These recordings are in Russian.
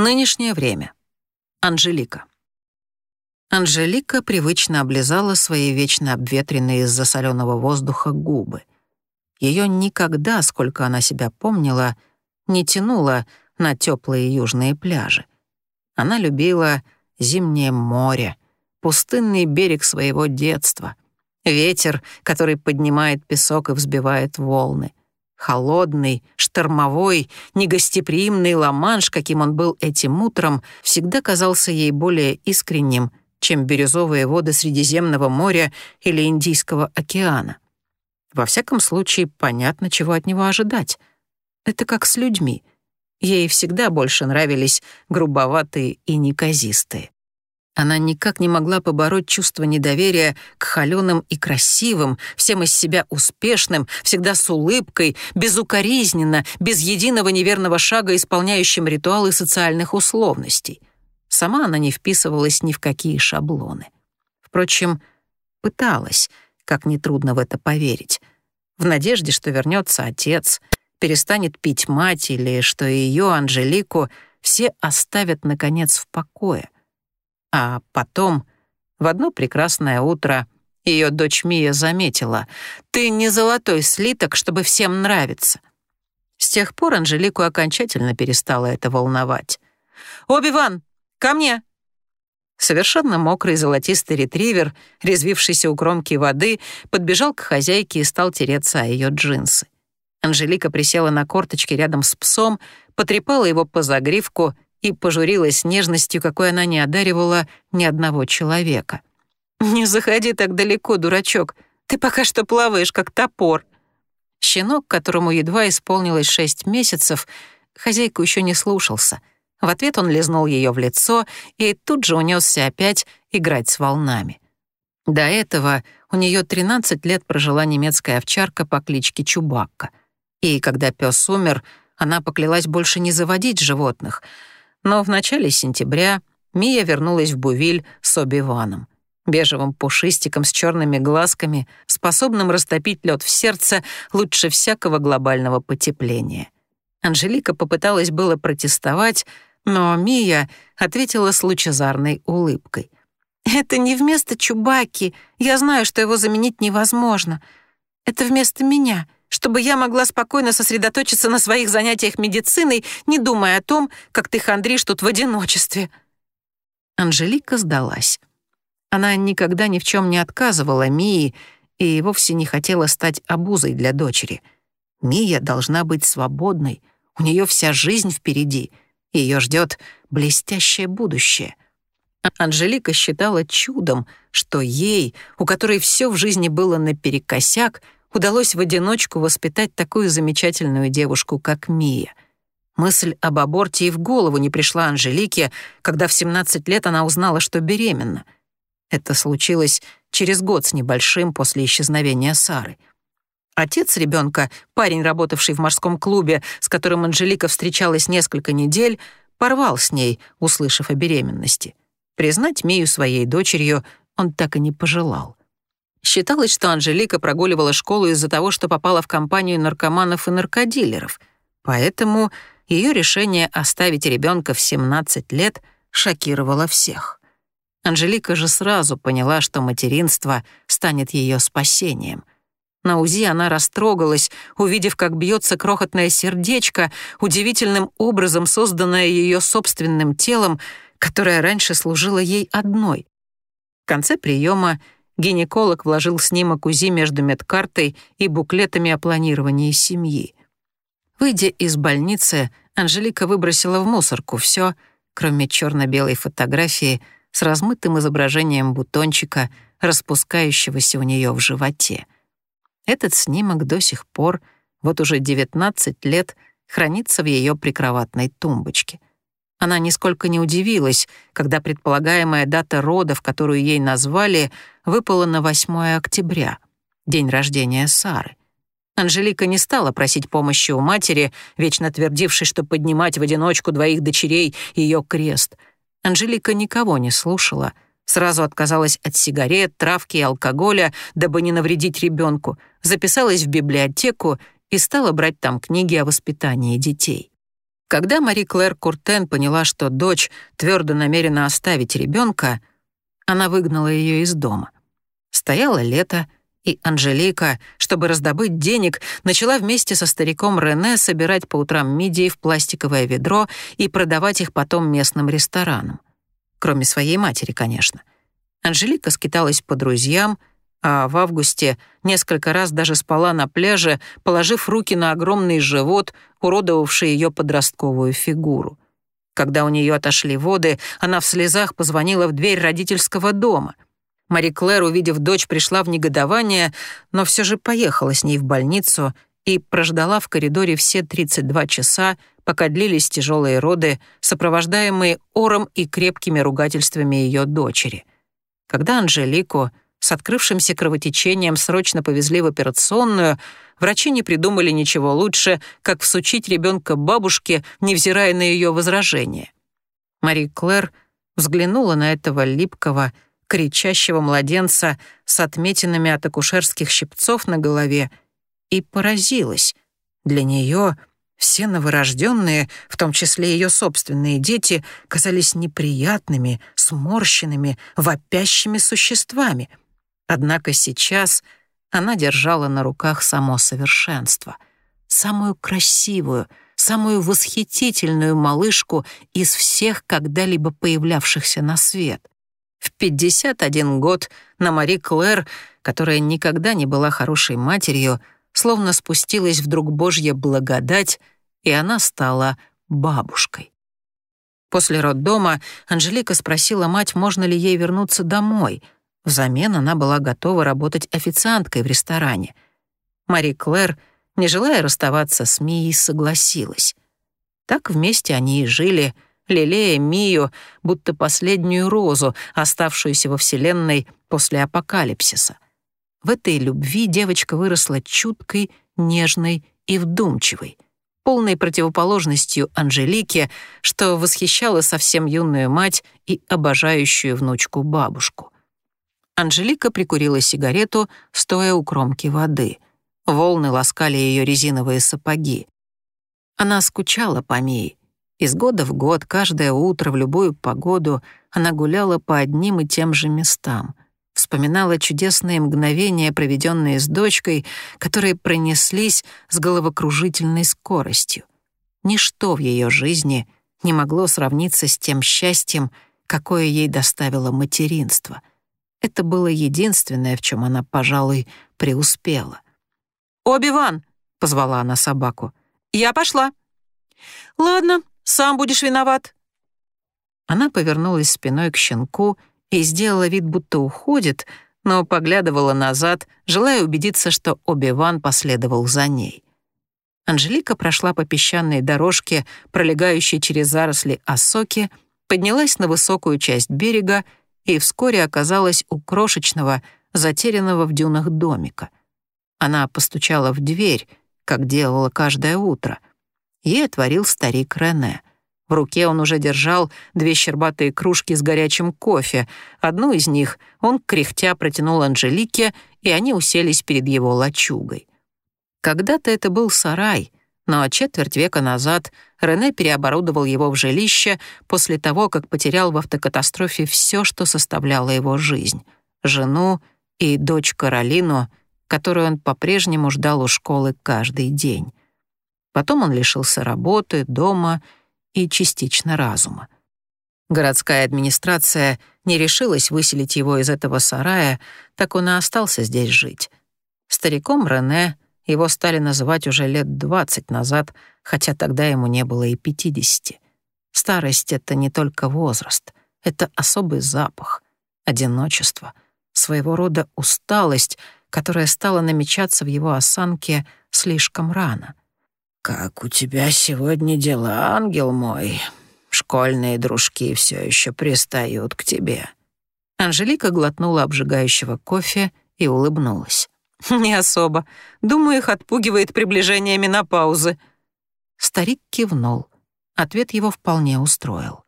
Нынешнее время. Анжелика. Анжелика привычно облизала свои вечно обветренные из-за соленого воздуха губы. Ее никогда, сколько она себя помнила, не тянуло на теплые южные пляжи. Она любила зимнее море, пустынный берег своего детства, ветер, который поднимает песок и взбивает волны, Холодный, штормовой, негостеприимный ламанш, каким он был этим утром, всегда казался ей более искренним, чем бирюзовые воды Средиземного моря или Индийского океана. Во всяком случае, понятно, чего от него ожидать. Это как с людьми. Ей всегда больше нравились грубоватые и неказистые. Она никак не могла побороть чувство недоверия к холёным и красивым, всем из себя успешным, всегда с улыбкой, безукоризненно, без единого неверного шага, исполняющим ритуалы социальных условностей. Сама она не вписывалась ни в какие шаблоны. Впрочем, пыталась, как нетрудно в это поверить, в надежде, что вернется отец, перестанет пить мать или что ее, Анжелику, все оставят, наконец, в покое — а потом, в одно прекрасное утро, ее дочь Мия заметила, «Ты не золотой слиток, чтобы всем нравиться». С тех пор Анжелику окончательно перестало это волновать. «Оби-Ван, ко мне!» Совершенно мокрый золотистый ретривер, резвившийся у кромки воды, подбежал к хозяйке и стал тереться о ее джинсы. Анжелика присела на корточки рядом с псом, потрепала его по загривку и пожурилась нежностью, какой она не одаривала ни одного человека. «Не заходи так далеко, дурачок. Ты пока что плаваешь, как топор». Щенок, которому едва исполнилось шесть месяцев, хозяйку еще не слушался. В ответ он лизнул ее в лицо и тут же унесся опять играть с волнами. До этого у нее 13 лет прожила немецкая овчарка по кличке Чубакка. И когда пес умер, она поклялась больше не заводить животных — но в начале сентября Мия вернулась в Бувиль с Оби-Ваном, бежевым пушистиком с черными глазками, способным растопить лед в сердце лучше всякого глобального потепления. Анжелика попыталась было протестовать, но Мия ответила с лучезарной улыбкой. «Это не вместо Чубаки. Я знаю, что его заменить невозможно. Это вместо меня чтобы я могла спокойно сосредоточиться на своих занятиях медициной, не думая о том, как ты хандришь тут в одиночестве». Анжелика сдалась. Она никогда ни в чем не отказывала Мии и вовсе не хотела стать обузой для дочери. Мия должна быть свободной, у нее вся жизнь впереди, ее ждет блестящее будущее. Анжелика считала чудом, что ей, у которой все в жизни было наперекосяк, удалось в одиночку воспитать такую замечательную девушку, как Мия. Мысль об аборте и в голову не пришла Анжелике, когда в 17 лет она узнала, что беременна. Это случилось через год с небольшим после исчезновения Сары. Отец ребенка, парень, работавший в морском клубе, с которым Анжелика встречалась несколько недель, порвал с ней, услышав о беременности. Признать Мию своей дочерью он так и не пожелал. Считалось, что Анжелика прогуливала школу из-за того, что попала в компанию наркоманов и наркодилеров, поэтому ее решение оставить ребенка в 17 лет шокировало всех. Анжелика же сразу поняла, что материнство станет ее спасением. На УЗИ она растрогалась, увидев, как бьется крохотное сердечко, удивительным образом созданное ее собственным телом, которое раньше служило ей одной. В конце приема Гинеколог вложил снимок УЗИ между медкартой и буклетами о планировании семьи. Выйдя из больницы, Анжелика выбросила в мусорку все, кроме черно белой фотографии с размытым изображением бутончика, распускающегося у нее в животе. Этот снимок до сих пор, вот уже 19 лет, хранится в ее прикроватной тумбочке. Она нисколько не удивилась, когда предполагаемая дата родов, которую ей назвали, выпала на 8 октября, день рождения Сары. Анжелика не стала просить помощи у матери, вечно твердившей, что поднимать в одиночку двоих дочерей — ее крест. Анжелика никого не слушала, сразу отказалась от сигарет, травки и алкоголя, дабы не навредить ребенку, записалась в библиотеку и стала брать там книги о воспитании детей. Когда Мари Клэр Куртен поняла, что дочь твердо намерена оставить ребенка, она выгнала ее из дома. Стояло лето, и Анжелика, чтобы раздобыть денег, начала вместе со стариком Рене собирать по утрам мидии в пластиковое ведро и продавать их потом местным ресторанам. Кроме своей матери, конечно. Анжелика скиталась по друзьям, а в августе несколько раз даже спала на пляже, положив руки на огромный живот, уродовавший ее подростковую фигуру. Когда у нее отошли воды, она в слезах позвонила в дверь родительского дома. Мари Клэр, увидев дочь, пришла в негодование, но все же поехала с ней в больницу и прождала в коридоре все 32 часа, пока длились тяжелые роды, сопровождаемые ором и крепкими ругательствами ее дочери. Когда Анжелику с открывшимся кровотечением срочно повезли в операционную, врачи не придумали ничего лучше, как всучить ребенка бабушке, невзирая на ее возражения. Мари Клэр взглянула на этого липкого, кричащего младенца с отметинами от акушерских щипцов на голове и поразилась. Для нее все новорожденные, в том числе ее собственные дети, казались неприятными, сморщенными, вопящими существами — Однако сейчас она держала на руках само совершенство, самую красивую, самую восхитительную малышку из всех когда-либо появлявшихся на свет. В 51 год на Мари Клэр, которая никогда не была хорошей матерью, словно спустилась вдруг Божья благодать, и она стала бабушкой. После роддома Анжелика спросила мать, можно ли ей вернуться домой — Взамен она была готова работать официанткой в ресторане. Мари Клэр, не желая расставаться с Мией, согласилась. Так вместе они и жили, лелея Мию, будто последнюю розу, оставшуюся во Вселенной после апокалипсиса. В этой любви девочка выросла чуткой, нежной и вдумчивой, полной противоположностью Анжелике, что восхищала совсем юную мать и обожающую внучку бабушку. Анжелика прикурила сигарету, стоя у кромки воды. Волны ласкали ее резиновые сапоги. Она скучала по Мии. Из года в год, каждое утро, в любую погоду, она гуляла по одним и тем же местам. Вспоминала чудесные мгновения, проведенные с дочкой, которые пронеслись с головокружительной скоростью. Ничто в ее жизни не могло сравниться с тем счастьем, какое ей доставило материнство — это было единственное, в чем она, пожалуй, преуспела. «Оби-Ван!» — позвала она собаку. «Я пошла». «Ладно, сам будешь виноват». Она повернулась спиной к щенку и сделала вид, будто уходит, но поглядывала назад, желая убедиться, что Оби-Ван последовал за ней. Анжелика прошла по песчаной дорожке, пролегающей через заросли осоки, поднялась на высокую часть берега и вскоре оказалась у крошечного, затерянного в дюнах домика. Она постучала в дверь, как делала каждое утро. Ей отворил старик Рене. В руке он уже держал две щербатые кружки с горячим кофе. Одну из них он, кряхтя, протянул Анжелике, и они уселись перед его лачугой. Когда-то это был сарай — но четверть века назад Рене переоборудовал его в жилище после того, как потерял в автокатастрофе все, что составляло его жизнь — жену и дочь Каролину, которую он по-прежнему ждал у школы каждый день. Потом он лишился работы, дома и частично разума. Городская администрация не решилась выселить его из этого сарая, так он и остался здесь жить. Стариком Рене — его стали называть уже лет двадцать назад, хотя тогда ему не было и пятидесяти. Старость — это не только возраст, это особый запах, одиночество, своего рода усталость, которая стала намечаться в его осанке слишком рано. «Как у тебя сегодня дела, ангел мой? Школьные дружки все еще пристают к тебе». Анжелика глотнула обжигающего кофе и улыбнулась. «Не особо. Думаю, их отпугивает приближение менопаузы». Старик кивнул. Ответ его вполне устроил.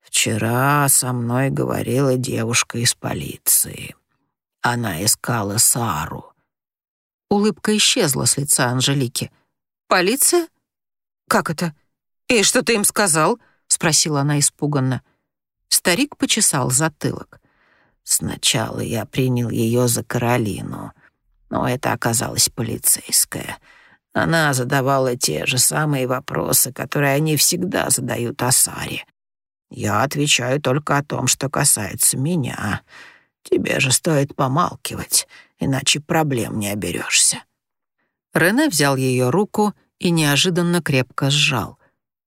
«Вчера со мной говорила девушка из полиции. Она искала Сару». Улыбка исчезла с лица Анжелики. «Полиция? Как это? «И что ты им сказал?» — спросила она испуганно. Старик почесал затылок. «Сначала я принял ее за Каролину, но это оказалась полицейская. Она задавала те же самые вопросы, которые они всегда задают о Саре. Я отвечаю только о том, что касается меня. Тебе же стоит помалкивать, иначе проблем не оберешься. Рене взял ее руку и неожиданно крепко сжал.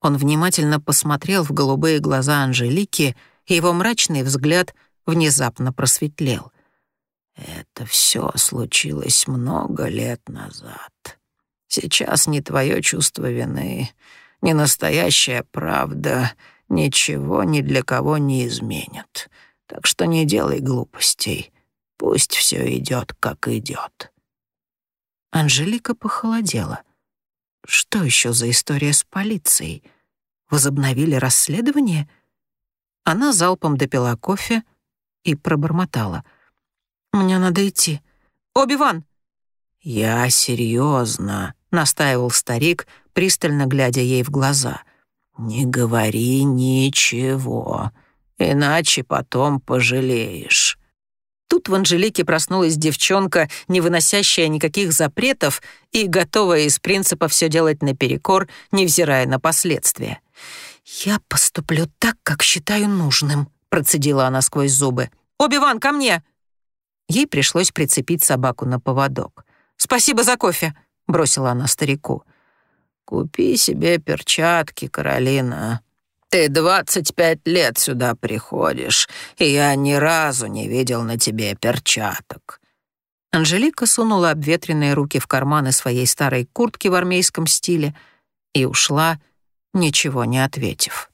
Он внимательно посмотрел в голубые глаза Анжелики, и его мрачный взгляд внезапно просветлел. «Это все случилось много лет назад. Сейчас ни твое чувство вины, ни настоящая правда ничего ни для кого не изменят. Так что не делай глупостей. Пусть все идет, как идет. Анжелика похолодела. Что еще за история с полицией? Возобновили расследование? Она залпом допила кофе и пробормотала. «Мне надо идти. Оби-Ван!» «Я серьезно, настаивал старик, пристально глядя ей в глаза. «Не говори ничего, иначе потом пожалеешь». Тут в Анжелике проснулась девчонка, не выносящая никаких запретов и готовая из принципа все делать наперекор, невзирая на последствия. «Я поступлю так, как считаю нужным», — процедила она сквозь зубы. «Оби-Ван, ко мне!» Ей пришлось прицепить собаку на поводок. «Спасибо за кофе», — бросила она старику. «Купи себе перчатки, Каролина. Ты двадцать пять лет сюда приходишь, и я ни разу не видел на тебе перчаток». Анжелика сунула обветренные руки в карманы своей старой куртки в армейском стиле и ушла, ничего не ответив.